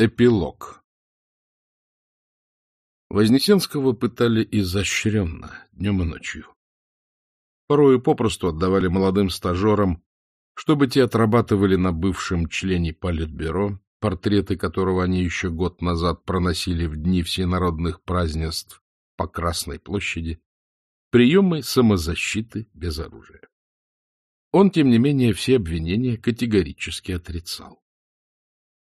Эпилог Вознесенского пытали изощренно, днем и ночью. Порою попросту отдавали молодым стажерам, чтобы те отрабатывали на бывшем члене Политбюро, портреты которого они еще год назад проносили в дни всенародных празднеств по Красной площади, приемы самозащиты без оружия. Он, тем не менее, все обвинения категорически отрицал.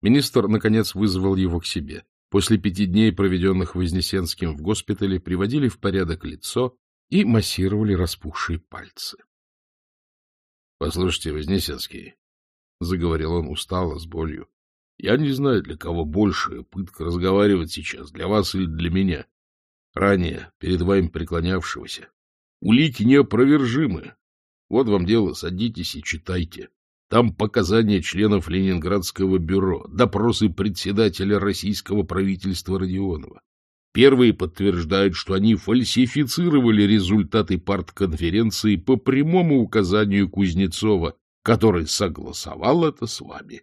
Министр, наконец, вызвал его к себе. После пяти дней, проведенных Вознесенским в госпитале, приводили в порядок лицо и массировали распухшие пальцы. — Послушайте, Вознесенский, — заговорил он устало, с болью, — я не знаю, для кого большая пытка разговаривать сейчас, для вас или для меня. Ранее, перед вами преклонявшегося. Улики неопровержимы. Вот вам дело, садитесь и читайте. Там показания членов Ленинградского бюро, допросы председателя российского правительства Родионова. Первые подтверждают, что они фальсифицировали результаты партконференции по прямому указанию Кузнецова, который согласовал это с вами.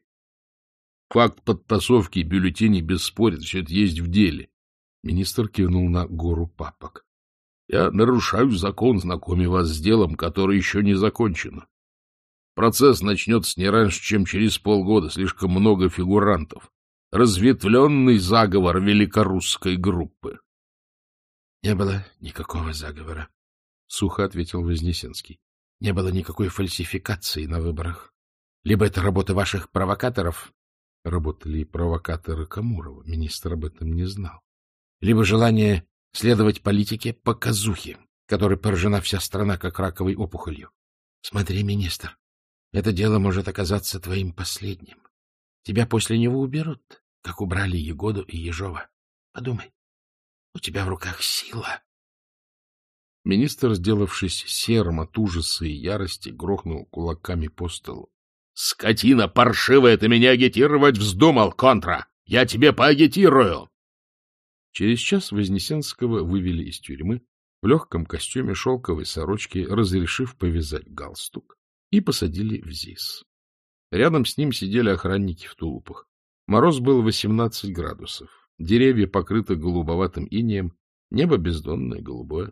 Факт подтасовки бюллетеней бесспорен, все это есть в деле. Министр кивнул на гору папок. Я нарушаю закон, знакомя вас с делом, которое еще не закончено. Процесс начнется не раньше, чем через полгода, слишком много фигурантов. Разветвленный заговор великорусской группы. — Не было никакого заговора, — сухо ответил Вознесенский. — Не было никакой фальсификации на выборах. Либо это работа ваших провокаторов, работали и провокаторы Камурова, министр об этом не знал, либо желание следовать политике показухи, которой поражена вся страна как раковой опухолью. Смотри, министр, это дело может оказаться твоим последним. Тебя после него уберут, как убрали Егоду и Ежова. Подумай, у тебя в руках сила. Министр, сделавшись серым от ужаса и ярости, грохнул кулаками по столу. — Скотина паршивая, ты меня агитировать вздумал, Контра! Я тебе поагитирую! Через час Вознесенского вывели из тюрьмы в легком костюме шелковой сорочки, разрешив повязать галстук и посадили в ЗИС. Рядом с ним сидели охранники в тулупах. Мороз был 18 градусов. Деревья покрыты голубоватым инеем, небо бездонное, голубое.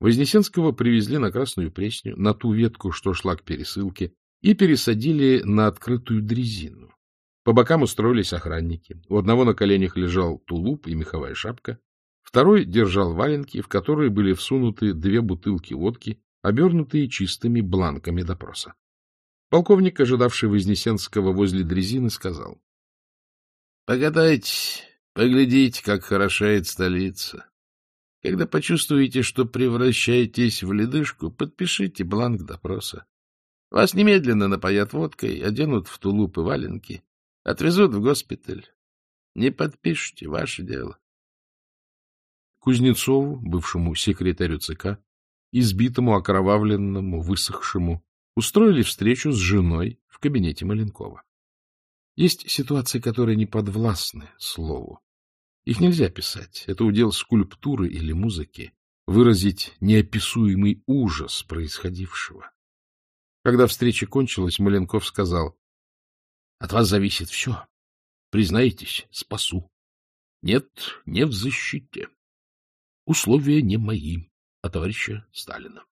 Вознесенского привезли на Красную Пресню, на ту ветку, что шла к пересылке, и пересадили на открытую дрезину. По бокам устроились охранники. У одного на коленях лежал тулуп и меховая шапка, второй держал валенки, в которые были всунуты две бутылки водки обернутые чистыми бланками допроса. Полковник, ожидавший Вознесенского возле дрезины, сказал. — Погадайте, поглядите, как хорошает столица. Когда почувствуете, что превращаетесь в ледышку, подпишите бланк допроса. Вас немедленно напоят водкой, оденут в тулуп и валенки, отвезут в госпиталь. Не подпишите, ваше дело. Кузнецову, бывшему секретарю ЦК, избитому, окровавленному, высохшему, устроили встречу с женой в кабинете Маленкова. Есть ситуации, которые не подвластны слову. Их нельзя писать. Это удел скульптуры или музыки выразить неописуемый ужас происходившего. Когда встреча кончилась, Маленков сказал, — От вас зависит все. Признаетесь, спасу. Нет, не в защите. Условия не мои а товарища Сталина.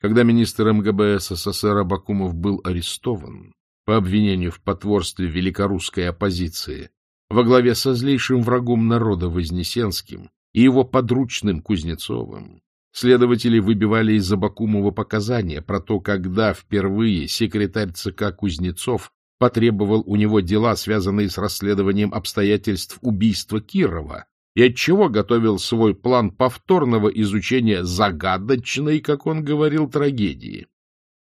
Когда министр МГБ СССР Абакумов был арестован по обвинению в потворстве великорусской оппозиции во главе со злейшим врагом народа Вознесенским и его подручным Кузнецовым, следователи выбивали из Абакумова показания про то, когда впервые секретарь ЦК Кузнецов потребовал у него дела, связанные с расследованием обстоятельств убийства Кирова, и отчего готовил свой план повторного изучения загадочной, как он говорил, трагедии.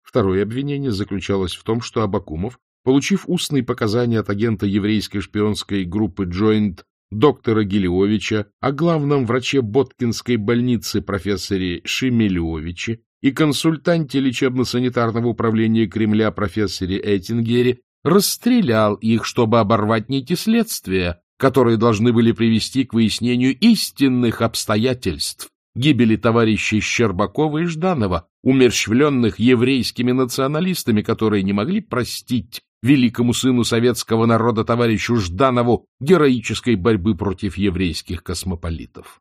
Второе обвинение заключалось в том, что Абакумов, получив устные показания от агента еврейской шпионской группы Joint доктора Гелиовича, о главном враче Боткинской больницы профессоре Шемелевиче и консультанте лечебно-санитарного управления Кремля профессоре Эттингере, расстрелял их, чтобы оборвать нити следствия, которые должны были привести к выяснению истинных обстоятельств гибели товарищей Щербакова и Жданова, умерщвленных еврейскими националистами, которые не могли простить великому сыну советского народа товарищу Жданову героической борьбы против еврейских космополитов.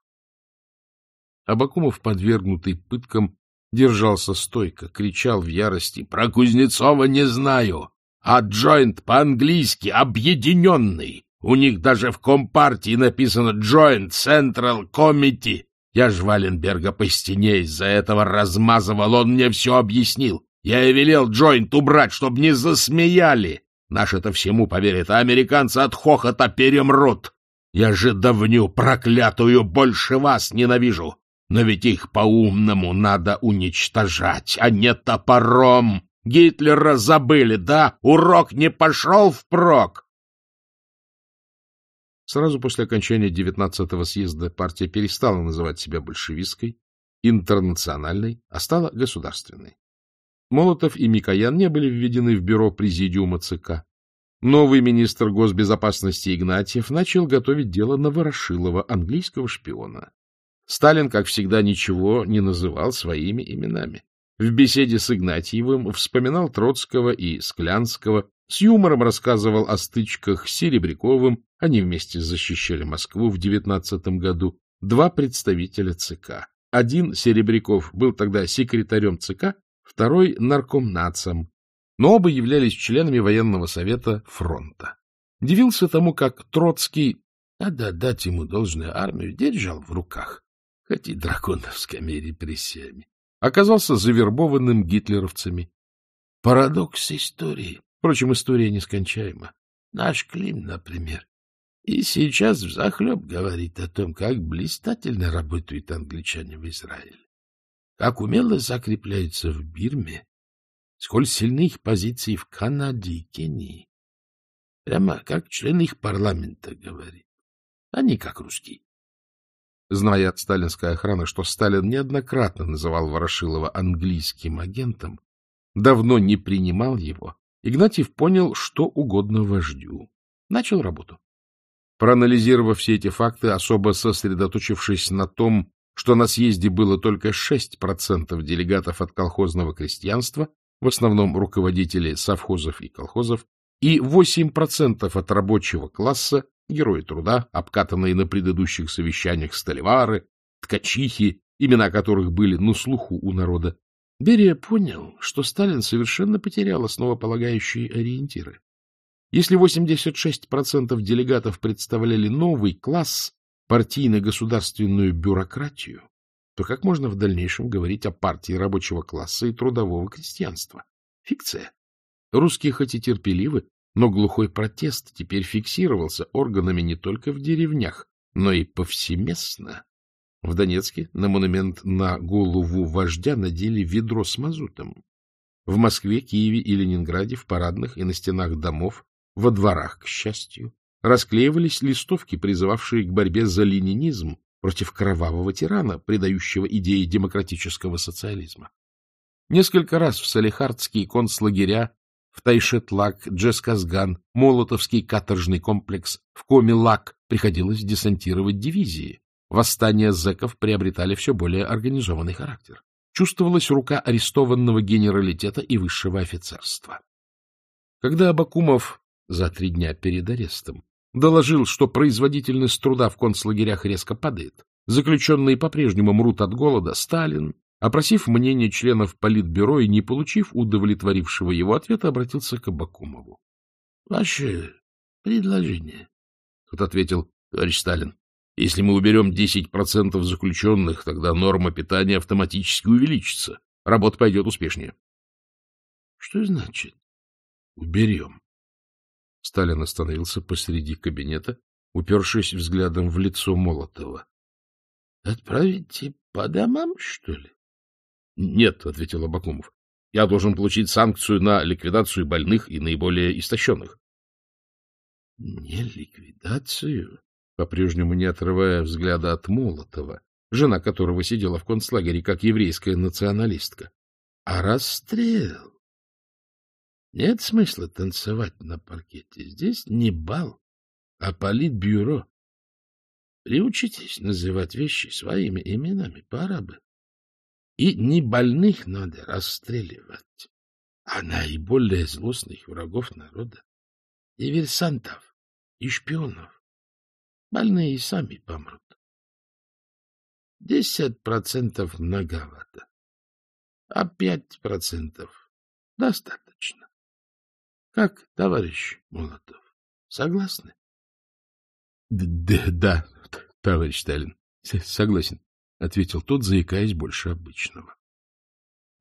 Абакумов, подвергнутый пыткам, держался стойко, кричал в ярости «Про Кузнецова не знаю, а джойнт по-английски объединенный, у них даже в Компартии написано «Joint Central Committee». Я ж Валенберга по стене из-за этого размазывал, он мне все объяснил. Я и велел Джойнт убрать, чтобы не засмеяли. Наши-то всему поверит, а американцы от хохота перемрут. Я же давню проклятую больше вас ненавижу. Но ведь их по-умному надо уничтожать, а не топором. Гитлера забыли, да? Урок не пошел впрок. Сразу после окончания 19-го съезда партия перестала называть себя большевистской, интернациональной, а стала государственной. Молотов и Микоян не были введены в бюро президиума ЦК. Новый министр госбезопасности Игнатьев начал готовить дело на Ворошилова, английского шпиона. Сталин, как всегда, ничего не называл своими именами. В беседе с Игнатьевым вспоминал Троцкого и Склянского, с юмором рассказывал о стычках с Серебряковым, они вместе защищали Москву в девятнадцатом году, два представителя ЦК. Один, Серебряков, был тогда секретарем ЦК, второй — наркомнацем, но оба являлись членами военного совета фронта. Дивился тому, как Троцкий, надо отдать ему должное армию, держал в руках, хоть и драконовскими репрессиями, оказался завербованным гитлеровцами. Парадокс истории. Впрочем, история нескончаема. Наш Клим, например, и сейчас взахлеб говорит о том, как блистательно работают англичане в Израиле, как умело закрепляются в Бирме, сколь сильны их позиции в Канаде и Кении. Прямо как члены их парламента, говорит. А Они как русские. Зная от сталинской охраны, что Сталин неоднократно называл Ворошилова английским агентом, давно не принимал его, Игнатьев понял что угодно вождю. Начал работу. Проанализировав все эти факты, особо сосредоточившись на том, что на съезде было только 6% делегатов от колхозного крестьянства, в основном руководители совхозов и колхозов, и 8% от рабочего класса, герои труда, обкатанные на предыдущих совещаниях столевары, ткачихи, имена которых были на слуху у народа, Берия понял, что Сталин совершенно потерял основополагающие ориентиры. Если 86% делегатов представляли новый класс, партийно-государственную бюрократию, то как можно в дальнейшем говорить о партии рабочего класса и трудового крестьянства? Фикция. Русские хоть и терпеливы, но глухой протест теперь фиксировался органами не только в деревнях, но и повсеместно. В Донецке на монумент на голову вождя надели ведро с мазутом. В Москве, Киеве и Ленинграде в парадных и на стенах домов, во дворах, к счастью, расклеивались листовки, призывавшие к борьбе за ленинизм против кровавого тирана, предающего идеи демократического социализма. Несколько раз в Салихардские концлагеря, в Тайшетлак, Джесказган, Молотовский каторжный комплекс, в Комилак приходилось десантировать дивизии, восстания зэков приобретали все более организованный характер. Чувствовалась рука арестованного генералитета и высшего офицерства. Когда Абакумов за три дня перед арестом доложил, что производительность труда в концлагерях резко падает, заключенные по-прежнему мрут от голода, Сталин, опросив мнение членов Политбюро и не получив удовлетворившего его ответа, обратился к Абакумову. — Ваше предложение, — тот ответил, — товарищ Сталин, если мы уберем 10% заключенных, тогда норма питания автоматически увеличится. Работа пойдет успешнее. Что значит «уберем»? Сталин остановился посреди кабинета, упершись взглядом в лицо Молотова. — Отправите по домам, что ли? — Нет, — ответил Абакумов. — Я должен получить санкцию на ликвидацию больных и наиболее истощенных. — Не ликвидацию, по-прежнему не отрывая взгляда от Молотова, жена которого сидела в концлагере как еврейская националистка. А расстрел! Нет смысла танцевать на паркете. Здесь не бал, а политбюро. Приучитесь называть вещи своими именами, пора бы. И не больных надо расстреливать, а наиболее злостных врагов народа, диверсантов и шпионов. Больные сами помрут. Десять процентов многовато, а пять процентов достаточно. Как, товарищ Молотов, согласны? — Да, товарищ Сталин, согласен, — ответил тот, заикаясь больше обычного.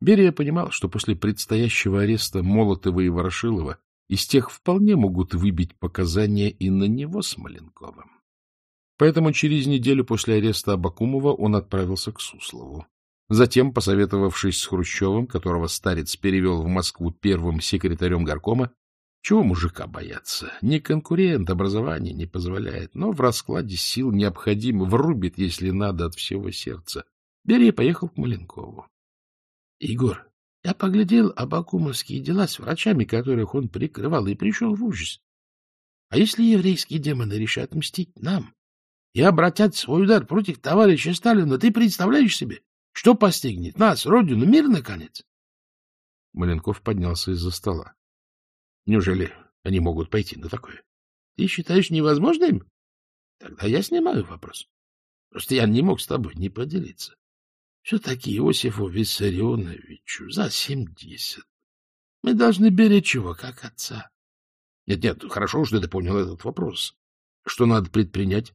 Берия понимал, что после предстоящего ареста Молотова и Ворошилова из тех вполне могут выбить показания и на него с Маленковым. Поэтому через неделю после ареста Абакумова он отправился к Суслову. Затем, посоветовавшись с Хрущевым, которого старец перевел в Москву первым секретарем горкома, чего мужика бояться? Не конкурент, образование не позволяет, но в раскладе сил необходимо, врубит, если надо, от всего сердца. Бери, поехал к Маленкову. — Егор, я поглядел абакумовские дела с врачами, которых он прикрывал, и пришел в ужас. А если еврейские демоны решат мстить нам, и обратят свой удар против товарища Сталина, ты представляешь себе, что постигнет нас, Родину, мир, наконец? Маленков поднялся из-за стола. — Неужели они могут пойти на такое? Ты считаешь невозможным? Тогда я снимаю вопрос. Просто я не мог с тобой не поделиться. Все-таки Иосифу Виссарионовичу за семьдесят. Мы должны беречь его, как отца. Нет-нет, хорошо, что ты понял этот вопрос. Что надо предпринять?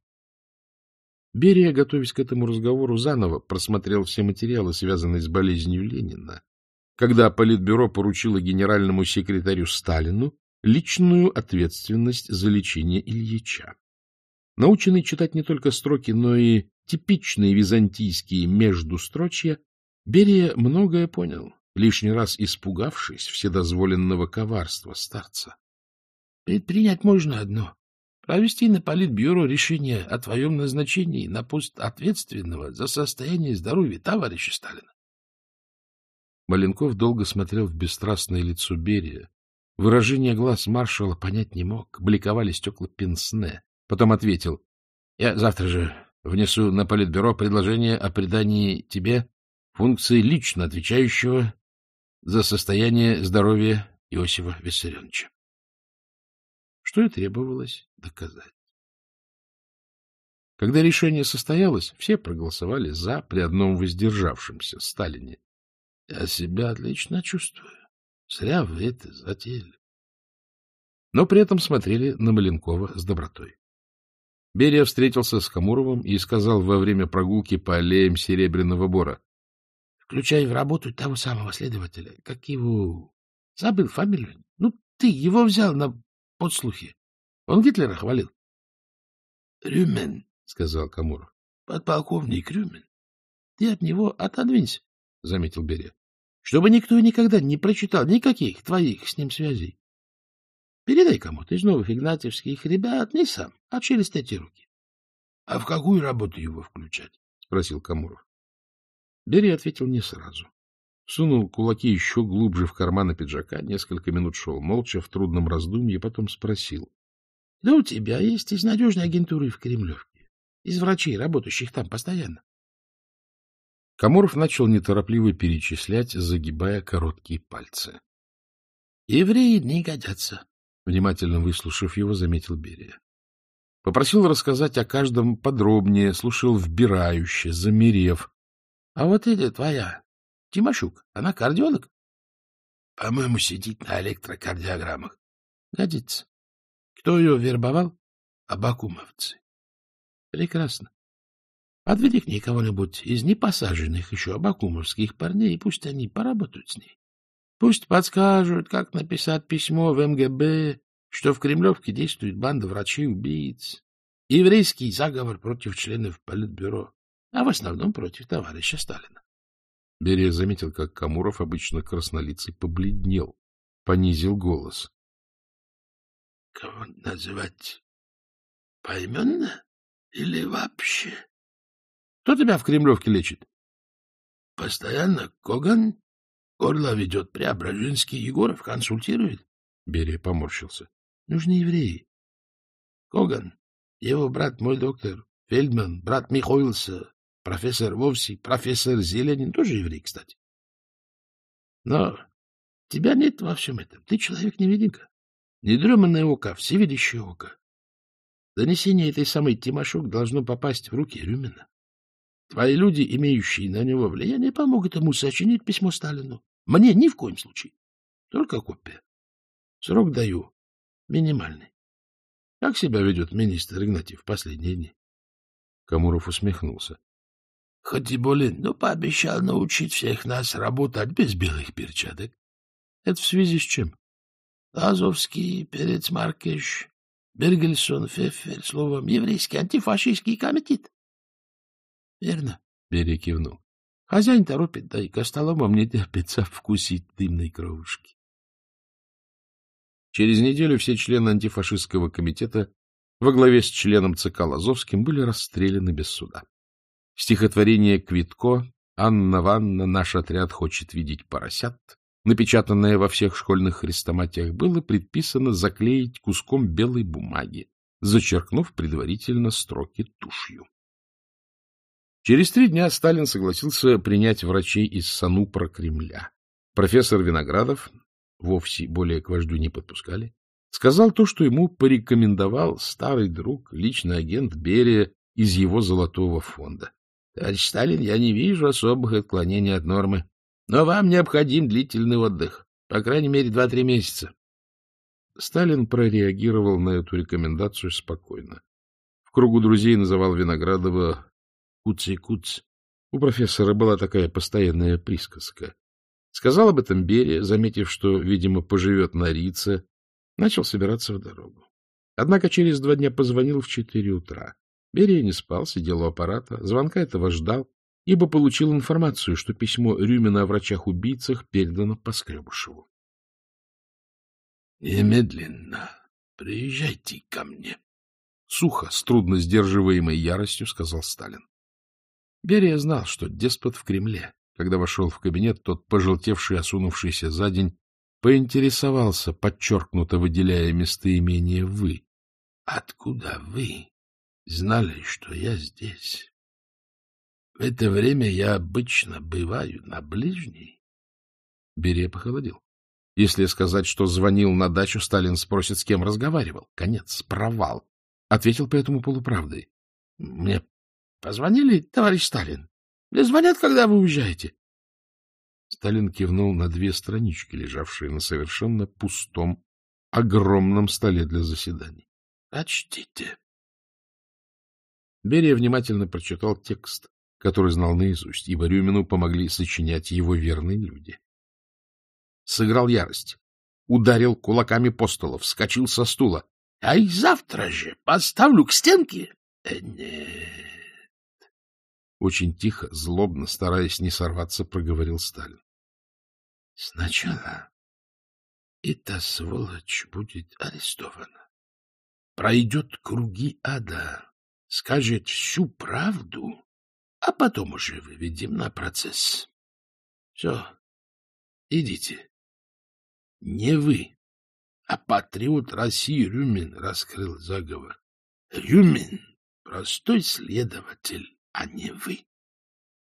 Берия, готовясь к этому разговору, заново просмотрел все материалы, связанные с болезнью Ленина, когда Политбюро поручило генеральному секретарю Сталину личную ответственность за лечение Ильича. Наученный читать не только строки, но и типичные византийские междустрочья, Берия многое понял, лишний раз испугавшись вседозволенного коварства старца. — Предпринять можно одно провести на политбюро решение о твоем назначении на пост ответственного за состояние здоровья товарища Сталина. Маленков долго смотрел в бесстрастное лицо Берия. Выражение глаз маршала понять не мог, бликовали стекла пенсне. Потом ответил, — Я завтра же внесу на политбюро предложение о придании тебе функции лично отвечающего за состояние здоровья Иосифа Виссарионовича. Что и требовалось доказать. Когда решение состоялось, все проголосовали «за» при одном воздержавшемся Сталине. — Я себя отлично чувствую. Зря вы это затеяли. Но при этом смотрели на Маленкова с добротой. Берия встретился с Хамуровым и сказал во время прогулки по аллеям Серебряного Бора. — Включай в работу того самого следователя. Как его... Забыл фамилию. Ну, ты его взял на подслухи. Он Гитлера хвалил. — Рюмен, — сказал Камуров. — Подполковник Рюмен. — Ты от него отодвинься, — заметил Берия. — Чтобы никто никогда не прочитал никаких твоих с ним связей. Передай кому-то из новых игнатьевских ребят, не сам, а через эти руки. — А в какую работу его включать? — спросил Камуров. Берия ответил не сразу. Сунул кулаки еще глубже в карманы пиджака, несколько минут шел молча, в трудном раздумье, потом спросил. Да у тебя есть из надежной агентуры в Кремлевке, из врачей, работающих там постоянно. Камуров начал неторопливо перечислять, загибая короткие пальцы. — Евреи не годятся, — внимательно выслушав его, заметил Берия. Попросил рассказать о каждом подробнее, слушал вбирающе, замерев. — А вот эта твоя, Тимошук, она кардиолог? — По-моему, сидит на электрокардиограммах. — Годится. Кто ее вербовал? Абакумовцы. Прекрасно. Подведи к ней кого-нибудь из непосаженных еще абакумовских парней, и пусть они поработают с ней. Пусть подскажут, как написать письмо в МГБ, что в Кремлевке действует банда врачей-убийц, еврейский заговор против членов Политбюро, а в основном против товарища Сталина. Берия заметил, как Камуров, обычно краснолицый, побледнел, понизил голос. Кого называть? Пойменно или вообще? Кто тебя в Кремлевке лечит? Постоянно Коган. Горло ведет Преображенский. Егоров консультирует. Берия поморщился. Нужны евреи. Коган. Его брат мой доктор. Фельдман. Брат Михоилса. Профессор Вовси. Профессор Зеленин. Тоже еврей, кстати. Но тебя нет во всем этом. Ты человек-невидимка. Недреманное око, всевидящее око. Донесение этой самой Тимошук должно попасть в руки Рюмина. Твои люди, имеющие на него влияние, помогут ему сочинить письмо Сталину. Мне ни в коем случае. Только копия. Срок даю. Минимальный. Как себя ведет министр Игнатьев в последние дни? Камуров усмехнулся. Хатибулин, ну, пообещал научить всех нас работать без белых перчаток. Это в связи с чем? Азовский, Перец Маркеш, Бергельсон, Феффель, словом, еврейский антифашистский комитет. — Верно, — Берия кивнул. — Хозяин торопит, да и костоломам не терпится вкусить дымной кровушки. Через неделю все члены антифашистского комитета во главе с членом ЦК Лазовским были расстреляны без суда. Стихотворение Квитко «Анна Ванна, наш отряд хочет видеть поросят» напечатанное во всех школьных хрестоматиях, было предписано заклеить куском белой бумаги, зачеркнув предварительно строки тушью. Через три дня Сталин согласился принять врачей из Сану про Кремля. Профессор Виноградов, вовсе более к вождю не подпускали, сказал то, что ему порекомендовал старый друг, личный агент Берия из его золотого фонда. — Товарищ Сталин, я не вижу особых отклонений от нормы. Но вам необходим длительный отдых, по крайней мере, два-три месяца. Сталин прореагировал на эту рекомендацию спокойно. В кругу друзей называл Виноградова «куци-куц». У профессора была такая постоянная присказка. Сказал об этом Берия, заметив, что, видимо, поживет на Рице, начал собираться в дорогу. Однако через два дня позвонил в четыре утра. Берия не спал, сидел у аппарата, звонка этого ждал, ибо получил информацию, что письмо Рюмина о врачах-убийцах передано Поскребышеву. — Немедленно приезжайте ко мне, — сухо, с трудно сдерживаемой яростью сказал Сталин. Берия знал, что деспот в Кремле. Когда вошел в кабинет, тот, пожелтевший, осунувшийся за день, поинтересовался, подчеркнуто выделяя местоимение «вы». — Откуда вы знали, что я здесь? В это время я обычно бываю на ближней. Берия похолодел. Если сказать, что звонил на дачу, Сталин спросит, с кем разговаривал. Конец, провал. Ответил поэтому полуправдой. — Мне позвонили, товарищ Сталин. Мне звонят, когда вы уезжаете. Сталин кивнул на две странички, лежавшие на совершенно пустом, огромном столе для заседаний. — Прочтите. Берия внимательно прочитал текст, который знал наизусть, ибо Рюмину помогли сочинять его верные люди. Сыграл ярость, ударил кулаками по столу, вскочил со стула. — Ай завтра же поставлю к стенке. Э, — Нет. Очень тихо, злобно, стараясь не сорваться, проговорил Сталин. — Сначала и сволочь будет арестована. Пройдет круги ада, скажет всю правду а потом уже выведем на процесс. Все, идите. Не вы, а патриот России Рюмин раскрыл заговор. Рюмин — простой следователь, а не вы.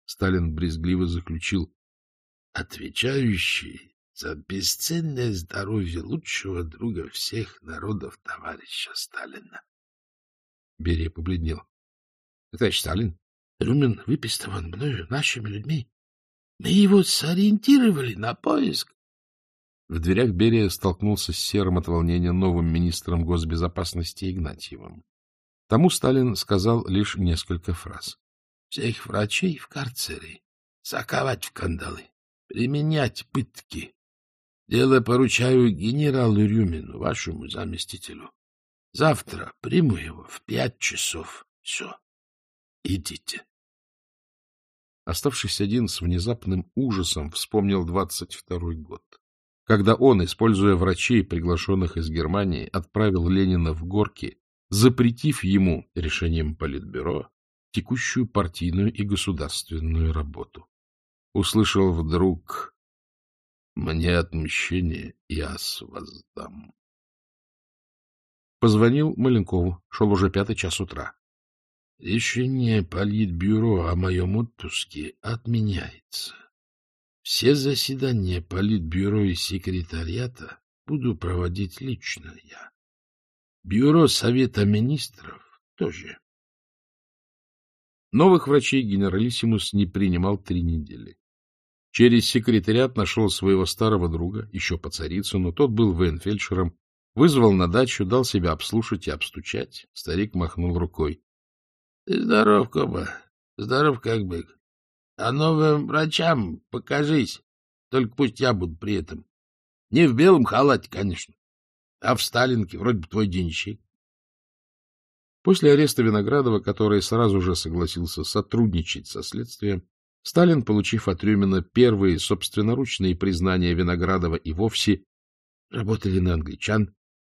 Сталин брезгливо заключил. Отвечающий за бесценное здоровье лучшего друга всех народов товарища Сталина. Берия побледнел. — Товарищ Сталин, Рюмин выпистован мною, нашими людьми. Мы его сориентировали на поиск. В дверях Берия столкнулся с серым от волнения новым министром госбезопасности Игнатьевым. Тому Сталин сказал лишь несколько фраз. — Всех врачей в карцере, заковать в кандалы, применять пытки. Дело поручаю генералу Рюмину, вашему заместителю. Завтра приму его в пять часов. Все. Идите. Оставшись один, с внезапным ужасом вспомнил двадцать второй год, когда он, используя врачей, приглашенных из Германии, отправил Ленина в горки, запретив ему решением Политбюро текущую партийную и государственную работу. Услышал вдруг «Мне отмщение, я с воздам». Позвонил Маленкову, шел уже пятый час утра. Решение Политбюро о моем отпуске отменяется. Все заседания Политбюро и секретариата буду проводить лично я. Бюро Совета Министров тоже. Новых врачей генералиссимус не принимал три недели. Через секретариат нашел своего старого друга, еще по царицу, но тот был венфельдшером, вызвал на дачу, дал себя обслушать и обстучать. Старик махнул рукой. — Здоров, Коба. Здоров, как бы, А новым врачам покажись. Только пусть я буду при этом. Не в белом халате, конечно, а в Сталинке, вроде бы твой денщик. После ареста Виноградова, который сразу же согласился сотрудничать со следствием, Сталин, получив от Рюмина первые собственноручные признания Виноградова и вовсе, работали на англичан,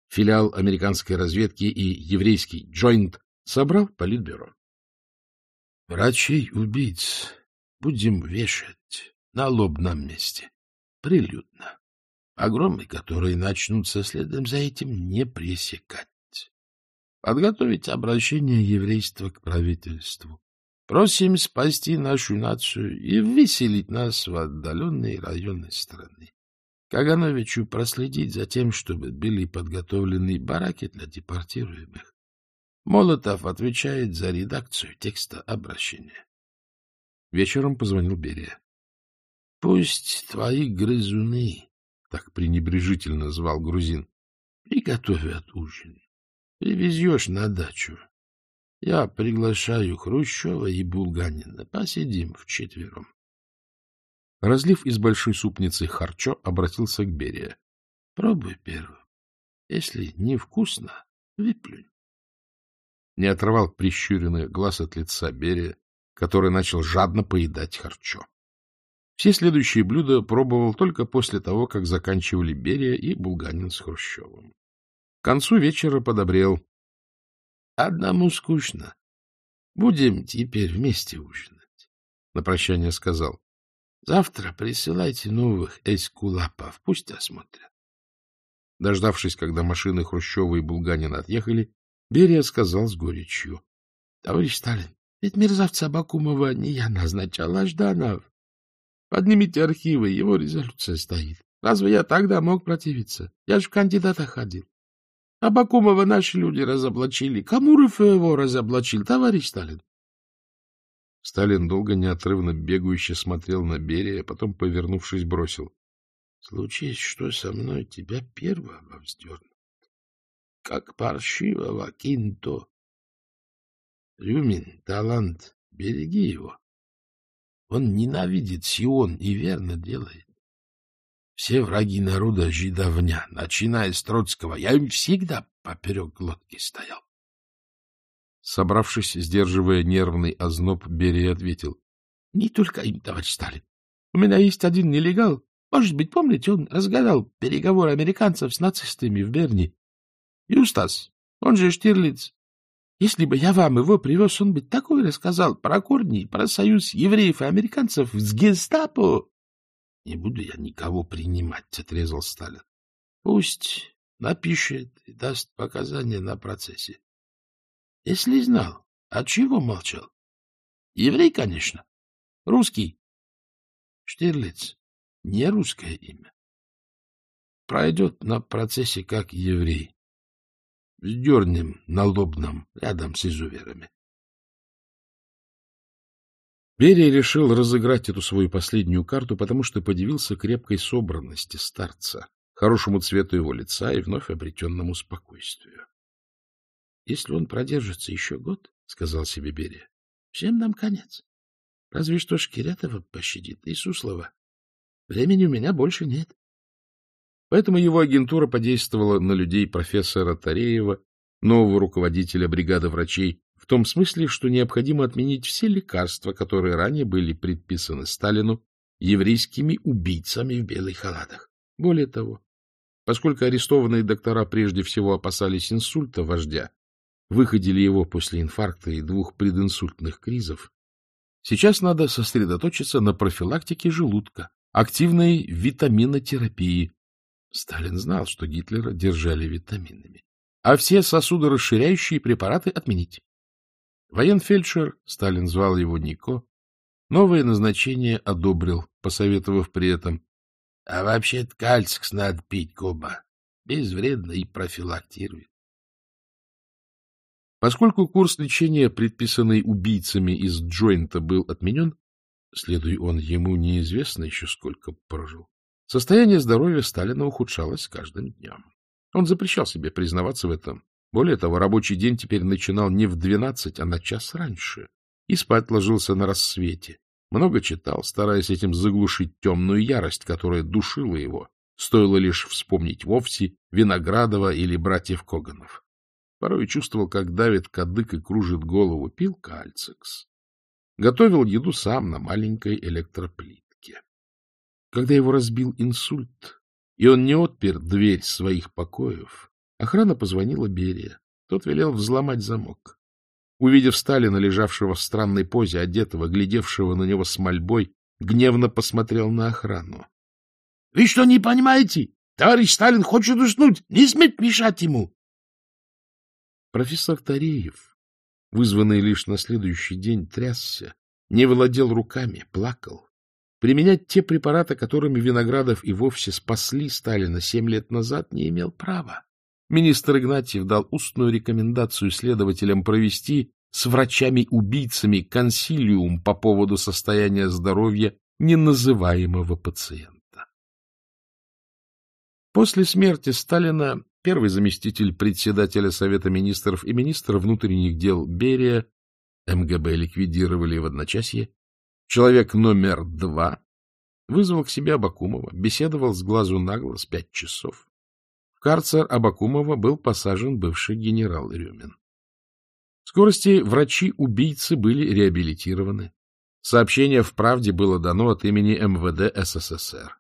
филиал американской разведки и еврейский «Джойнт» собрал политбюро. Врачей-убийц будем вешать на лобном месте, прилюдно. Огромы, которые начнутся следом за этим, не пресекать. Подготовить обращение еврейства к правительству. Просим спасти нашу нацию и выселить нас в отдаленные районы страны. Кагановичу проследить за тем, чтобы были подготовлены бараки для депортируемых. Молотов отвечает за редакцию текста обращения. Вечером позвонил Берия. — Пусть твои грызуны, — так пренебрежительно звал грузин, — приготовят ужин. Привезешь на дачу. Я приглашаю Хрущева и Булганина. Посидим вчетвером. Разлив из большой супницы харчо, обратился к Берия. — Пробуй первым. Если невкусно, выплюнь не отрывал прищуренных глаз от лица Берия, который начал жадно поедать харчо. Все следующие блюда пробовал только после того, как заканчивали Берия и Булганин с Хрущевым. К концу вечера подобрел. — Одному скучно. Будем теперь вместе ужинать, — на прощание сказал. — Завтра присылайте новых эскулапов, пусть осмотрят. Дождавшись, когда машины Хрущева и Булганина отъехали, Берия сказал с горечью. — Товарищ Сталин, ведь мерзавца Абакумова не я назначал, а Жданов. Поднимите архивы, его резолюция стоит. Разве я тогда мог противиться? Я же в кандидата ходил. Абакумова наши люди разоблачили. Камуров его разоблачил, товарищ Сталин. Сталин долго неотрывно бегающе смотрел на Берия, потом, повернувшись, бросил. — Случись, что со мной тебя первого вздернет как паршивого кинто. Рюмин, талант, береги его. Он ненавидит Сион и верно делает. Все враги народа жидовня, начиная с Троцкого, я им всегда поперек лодки стоял. Собравшись, сдерживая нервный озноб, Берия ответил. — Не только им, товарищ Сталин. У меня есть один нелегал. Может быть, помните, он разгадал переговоры американцев с нацистами в Берне. Юстас, он же Штирлиц. Если бы я вам его привез, он бы такое рассказал про корни, про союз евреев и американцев с гестапо. — Не буду я никого принимать, — отрезал Сталин. — Пусть напишет и даст показания на процессе. Если знал, отчего молчал? Еврей, конечно. Русский. Штирлиц. Не русское имя. Пройдет на процессе как еврей с Сдернем на лобном рядом с изуверами. Берия решил разыграть эту свою последнюю карту, потому что подивился крепкой собранности старца, хорошему цвету его лица и вновь обретенному спокойствию. — Если он продержится еще год, — сказал себе Берия, — всем нам конец. Разве что Шкирятова пощадит и Суслова. Времени у меня больше нет. Поэтому его агентура подействовала на людей профессора Тареева, нового руководителя бригады врачей, в том смысле, что необходимо отменить все лекарства, которые ранее были предписаны Сталину еврейскими убийцами в белых халатах. Более того, поскольку арестованные доктора прежде всего опасались инсульта вождя, выходили его после инфаркта и двух прединсультных кризов, сейчас надо сосредоточиться на профилактике желудка, активной витаминотерапии, Сталин знал, что Гитлера держали витаминами. А все сосудорасширяющие препараты отменить. Военфельдшер, Сталин звал его Нико, новое назначение одобрил, посоветовав при этом. — А вообще-то кальцикс надо пить, Коба. Безвредно и профилактирует. Поскольку курс лечения, предписанный убийцами из джойнта, был отменен, следуя он ему неизвестно еще сколько прожил, Состояние здоровья Сталина ухудшалось каждым днем. Он запрещал себе признаваться в этом. Более того, рабочий день теперь начинал не в двенадцать, а на час раньше. И спать ложился на рассвете. Много читал, стараясь этим заглушить темную ярость, которая душила его. Стоило лишь вспомнить вовсе Виноградова или братьев Коганов. Порой чувствовал, как давит кадык и кружит голову. Пил кальцикс. Готовил еду сам на маленькой электроплите. Когда его разбил инсульт, и он не отпер дверь своих покоев, охрана позвонила Берия. Тот велел взломать замок. Увидев Сталина, лежавшего в странной позе, одетого, глядевшего на него с мольбой, гневно посмотрел на охрану. — Вы что, не понимаете? Товарищ Сталин хочет уснуть! Не смейте мешать ему! Профессор Тареев, вызванный лишь на следующий день, трясся, не владел руками, плакал. Применять те препараты, которыми Виноградов и вовсе спасли Сталина семь лет назад, не имел права. Министр Игнатьев дал устную рекомендацию следователям провести с врачами-убийцами консилиум по поводу состояния здоровья неназываемого пациента. После смерти Сталина первый заместитель председателя Совета министров и министр внутренних дел Берия МГБ ликвидировали в одночасье, Человек номер два вызвал к себе Абакумова, беседовал с глазу на глаз пять часов. В карцер Абакумова был посажен бывший генерал Рюмин. В скорости врачи-убийцы были реабилитированы. Сообщение в «Правде» было дано от имени МВД СССР.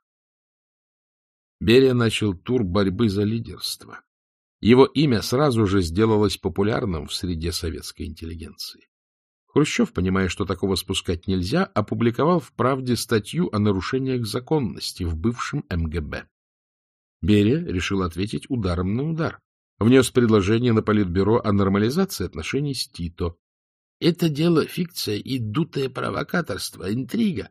Берия начал тур борьбы за лидерство. Его имя сразу же сделалось популярным в среде советской интеллигенции. Хрущев, понимая, что такого спускать нельзя, опубликовал в «Правде» статью о нарушениях законности в бывшем МГБ. Берия решил ответить ударом на удар. Внес предложение на Политбюро о нормализации отношений с Тито. Это дело фикция и дутое провокаторство, интрига.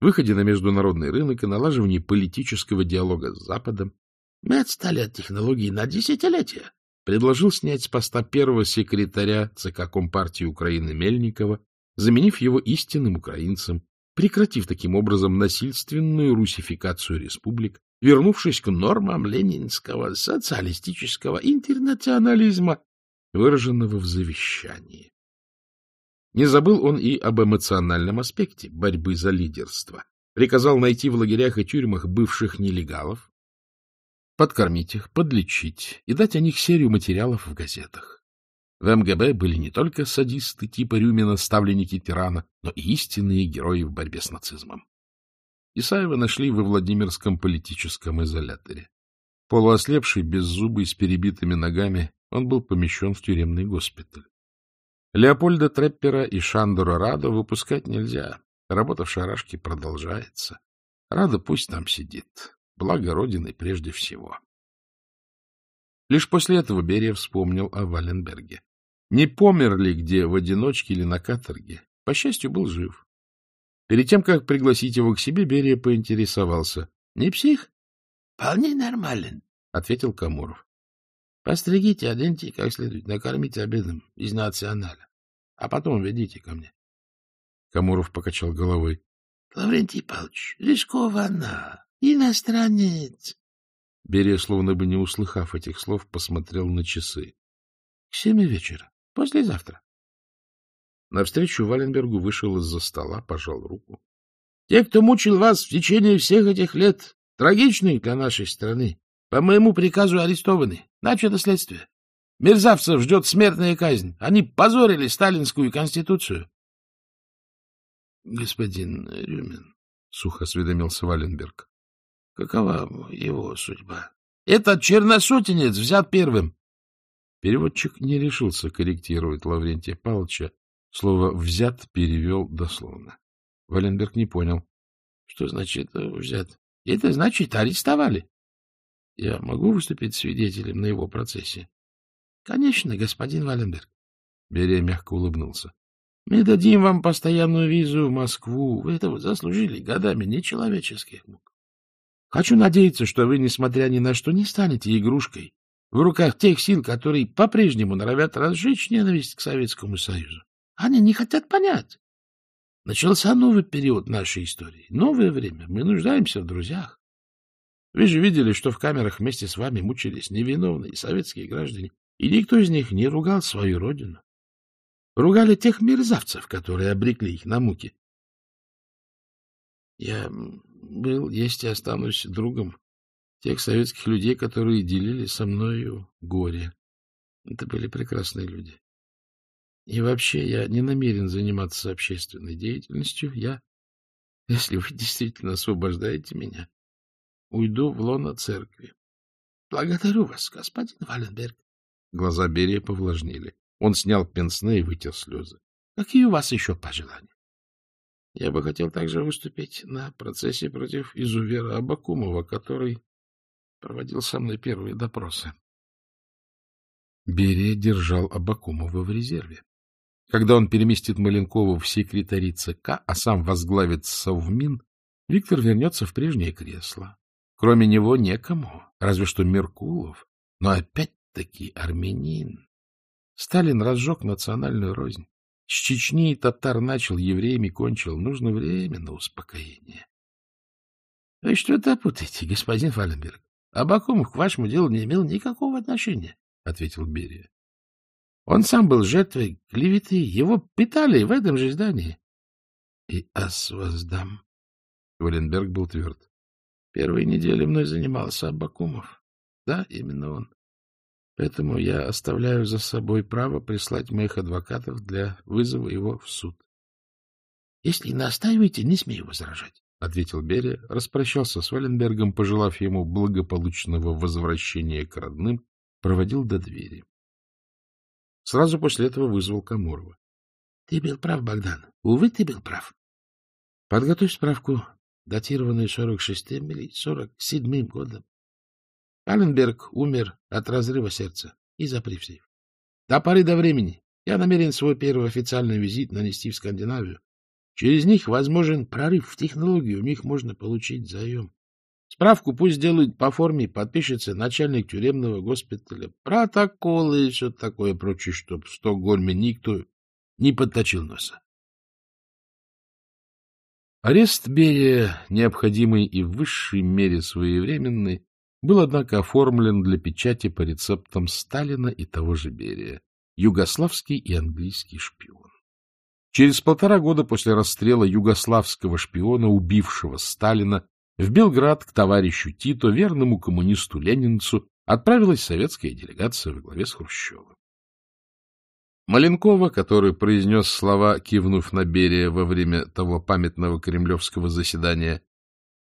Выходе на международный рынок и налаживание политического диалога с Западом мы отстали от технологий на десятилетия предложил снять с поста первого секретаря ЦК Компартии Украины Мельникова, заменив его истинным украинцем, прекратив таким образом насильственную русификацию республик, вернувшись к нормам ленинского социалистического интернационализма, выраженного в завещании. Не забыл он и об эмоциональном аспекте борьбы за лидерство. Приказал найти в лагерях и тюрьмах бывших нелегалов, подкормить их, подлечить и дать о них серию материалов в газетах. В МГБ были не только садисты типа Рюмина, ставленники тирана, но и истинные герои в борьбе с нацизмом. Исаева нашли во Владимирском политическом изоляторе. Полуослепший, беззубый, с перебитыми ногами, он был помещен в тюремный госпиталь. Леопольда Треппера и Шандора Рада выпускать нельзя. Работа в шарашке продолжается. Рада пусть там сидит благо Родины прежде всего. Лишь после этого Берия вспомнил о Валенберге. Не помер ли где, в одиночке или на каторге? По счастью, был жив. Перед тем, как пригласить его к себе, Берия поинтересовался. — Не псих? — Вполне нормален, — ответил Камуров. — Постригите, оденьте как следует, накормите обедом из националя, а потом ведите ко мне. Камуров покачал головой. — Лаврентий Павлович, рискованно. Иностранец! Берия, словно бы не услыхав этих слов, посмотрел на часы. — К семи вечера. Послезавтра. Навстречу Валенбергу вышел из-за стола, пожал руку. — Те, кто мучил вас в течение всех этих лет, трагичны для нашей страны. По моему приказу арестованы. Начато следствие. Мерзавцев ждет смертная казнь. Они позорили сталинскую конституцию. — Господин Рюмин, — сухо осведомился Валенберг, Какова его судьба? Этот черносотенец взят первым. Переводчик не решился корректировать Лаврентия Павловича. Слово «взят» перевел дословно. Валенберг не понял. — Что значит «взят»? Это значит арестовали. Я могу выступить свидетелем на его процессе? — Конечно, господин Валенберг. Берия мягко улыбнулся. — Мы дадим вам постоянную визу в Москву. Вы этого заслужили годами нечеловеческих мук. Хочу надеяться, что вы, несмотря ни на что, не станете игрушкой в руках тех сил, которые по-прежнему норовят разжечь ненависть к Советскому Союзу. Они не хотят понять. Начался новый период нашей истории, новое время. Мы нуждаемся в друзьях. Вы же видели, что в камерах вместе с вами мучились невиновные советские граждане, и никто из них не ругал свою родину. Ругали тех мерзавцев, которые обрекли их на муки. Я был, есть и останусь другом тех советских людей, которые делили со мною горе. Это были прекрасные люди. И вообще я не намерен заниматься общественной деятельностью. Я, если вы действительно освобождаете меня, уйду в лоно церкви. — Благодарю вас, господин Валенберг. Глаза Берия повлажнили. Он снял пенсне и вытер слезы. — Какие у вас еще пожелания? Я бы хотел также выступить на процессе против изувера Абакумова, который проводил со мной первые допросы. Берия держал Абакумова в резерве. Когда он переместит Маленкову в секретари ЦК, а сам возглавит Совмин, Виктор вернется в прежнее кресло. Кроме него некому, разве что Меркулов, но опять-таки армянин. Сталин разжег национальную рознь. С Чечни татар начал, евреями кончил. Нужно время на успокоение. — Вы что-то путаете, господин Фаленберг. Абакумов к вашему делу не имел никакого отношения, — ответил Берия. Он сам был жертвой клеветы. Его питали в этом же здании. — И ас воздам. Валенберг был тверд. — Первые недели мной занимался Абакумов. Да, именно он. Поэтому я оставляю за собой право прислать моих адвокатов для вызова его в суд. — Если настаиваете, не смею возражать, — ответил Берия, распрощался с Валенбергом, пожелав ему благополучного возвращения к родным, проводил до двери. Сразу после этого вызвал Камурова. — Ты был прав, Богдан. Увы, ты был прав. — Подготовь справку, датированную 46-м или 47-м годом. Аленберг умер от разрыва сердца и запрепсий. До поры до времени я намерен свой первый официальный визит нанести в Скандинавию. Через них возможен прорыв в технологии, у них можно получить заем. Справку пусть сделают по форме, подпишется начальник тюремного госпиталя. Протоколы и все такое прочее, чтоб в Стокгольме никто не подточил носа. Арест Берия, необходимый и в высшей мере своевременный, был, однако, оформлен для печати по рецептам Сталина и того же Берия, югославский и английский шпион. Через полтора года после расстрела югославского шпиона, убившего Сталина, в Белград к товарищу Тито, верному коммунисту Ленинцу, отправилась советская делегация во главе с Хрущевым. Маленкова, который произнес слова, кивнув на Берия во время того памятного кремлевского заседания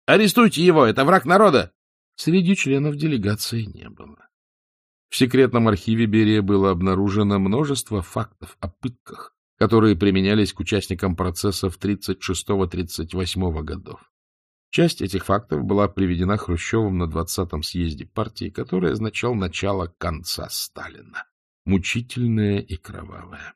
«Арестуйте его, это враг народа!» Среди членов делегации не было. В секретном архиве Берия было обнаружено множество фактов о пытках, которые применялись к участникам процессов 36-38 годов. Часть этих фактов была приведена Хрущевым на 20-м съезде партии, который означал начало конца Сталина, мучительное и кровавое.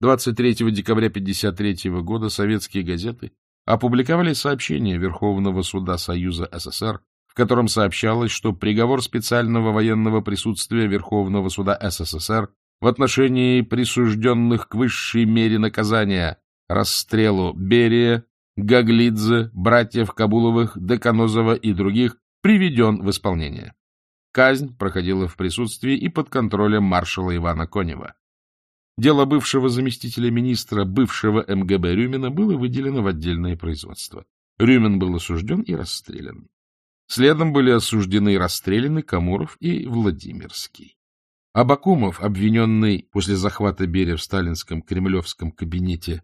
23 декабря 1953 года советские газеты опубликовали сообщение Верховного суда Союза СССР котором сообщалось, что приговор специального военного присутствия Верховного суда СССР в отношении присужденных к высшей мере наказания расстрелу Берия, Гаглидзе, братьев Кабуловых, Деканозова и других приведен в исполнение. Казнь проходила в присутствии и под контролем маршала Ивана Конева. Дело бывшего заместителя министра, бывшего МГБ Рюмина, было выделено в отдельное производство. Рюмин был осужден и расстрелян. Следом были осуждены и расстреляны Камуров и Владимирский. Абакумов, обвиненный после захвата Берия в сталинском кремлевском кабинете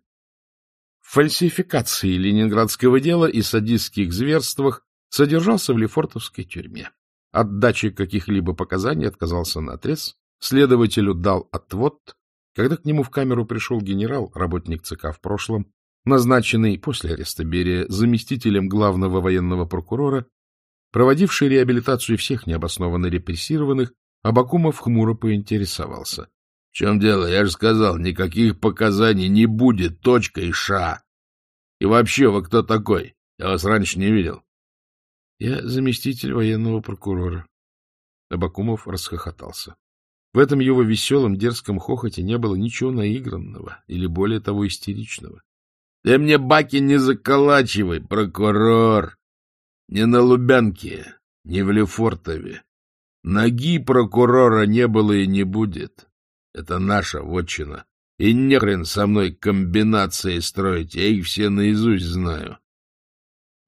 в фальсификации ленинградского дела и садистских зверствах, содержался в Лефортовской тюрьме. От дачи каких-либо показаний отказался наотрез, следователю дал отвод. Когда к нему в камеру пришел генерал, работник ЦК в прошлом, назначенный после ареста Берия заместителем главного военного прокурора Проводивший реабилитацию всех необоснованно репрессированных, Абакумов хмуро поинтересовался. — В чем дело? Я же сказал, никаких показаний не будет, точка и ша. И вообще, вы кто такой? Я вас раньше не видел. — Я заместитель военного прокурора. Абакумов расхохотался. В этом его веселом, дерзком хохоте не было ничего наигранного или, более того, истеричного. — Ты мне баки не заколачивай, прокурор! Не на Лубянке, не в Лефортове. Ноги прокурора не было и не будет. Это наша вотчина. И нехрен со мной комбинации строить, я их все наизусть знаю.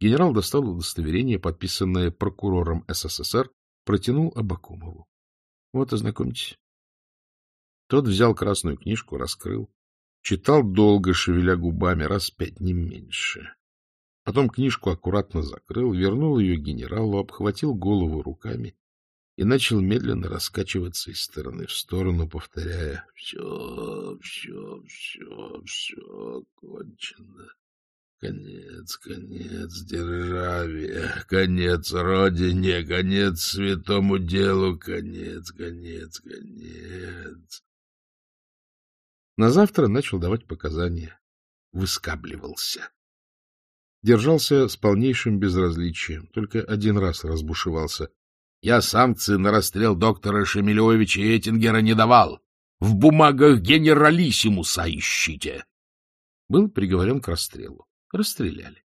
Генерал достал удостоверение, подписанное прокурором СССР, протянул Абакумову. — Вот, ознакомьтесь. Тот взял красную книжку, раскрыл. Читал долго, шевеля губами, раз пять, не меньше. Потом книжку аккуратно закрыл, вернул ее генералу, обхватил голову руками и начал медленно раскачиваться из стороны в сторону, повторяя «Все, все, все, все кончено». Конец, конец державе, конец родине, конец святому делу, конец, конец, конец. На завтра начал давать показания. Выскабливался держался с полнейшим безразличием, только один раз разбушевался. — Я санкции на расстрел доктора Шемилевича и Эттингера не давал. В бумагах генералиссимуса ищите. Был приговорен к расстрелу. Расстреляли.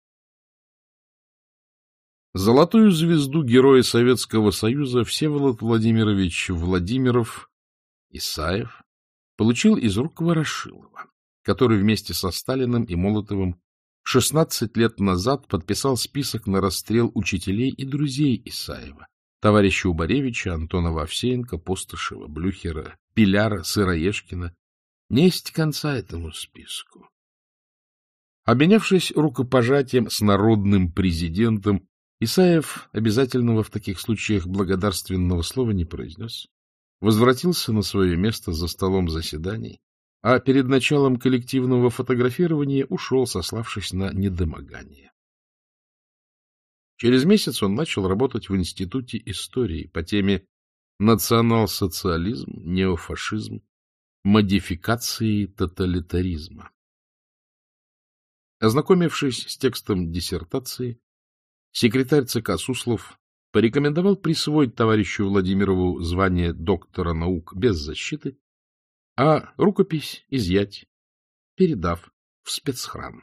Золотую звезду Героя Советского Союза Всеволод Владимирович Владимиров Исаев получил из рук Ворошилова, который вместе со Сталиным и Молотовым 16 лет назад подписал список на расстрел учителей и друзей Исаева, товарища Убаревича, Антонова Овсеенко, Постышева, Блюхера, Пиляра, Сыроежкина. Не есть конца этому списку. Обменявшись рукопожатием с народным президентом, Исаев, обязательного в таких случаях благодарственного слова, не произнес. Возвратился на свое место за столом заседаний а перед началом коллективного фотографирования ушел, сославшись на недомогание. Через месяц он начал работать в Институте истории по теме «Национал-социализм, неофашизм, модификации тоталитаризма». Ознакомившись с текстом диссертации, секретарь ЦК Суслов порекомендовал присвоить товарищу Владимирову звание доктора наук без защиты а рукопись изъять, передав в спецхран.